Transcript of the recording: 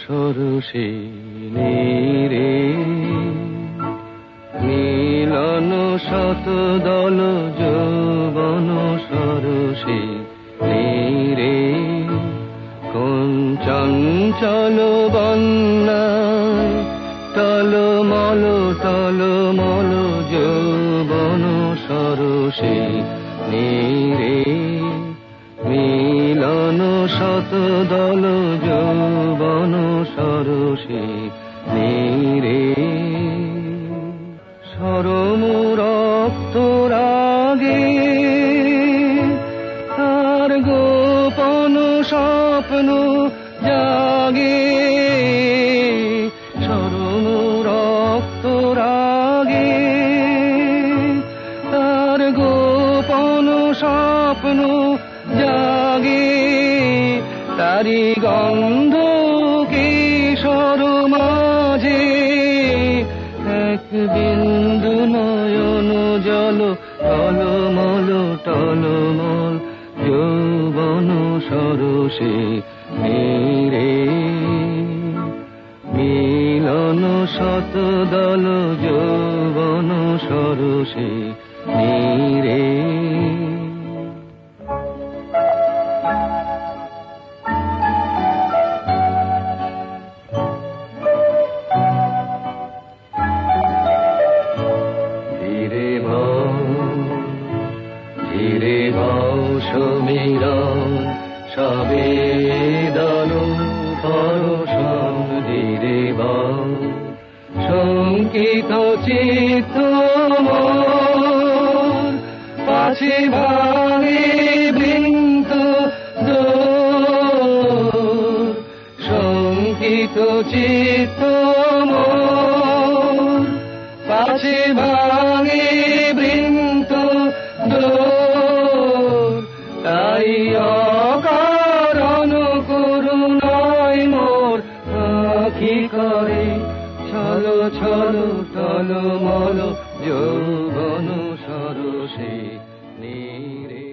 সরসে রে মিলন শত দল যৌবন সরসে রে কোন চঞ্চল বন্যায় টলমল টলমল যৌবন সরসে রে মিলন শত দল যৌবন সরসে রে। সরম রক্ত রাগে তার গোপন স্বপ্ন জাগে। তারি গন্ধ কিশোর মাঝে, এক বিন্দু নয়ন জল, টলমল টলমল, যৌবন সরসে মেরে। মিলন শত দল, যৌবন সরসে মেরে। ধীরে ভাও সমীরণ সবেদন পরশম ধীরে চিত্ত মোর, পাছে ভাঙে বৃন্ত চিত্ত মোর, পাছে ভাঙে বৃন্ত আখি করে? ছলো ছলো মলো যৌবন সরসে নীরে।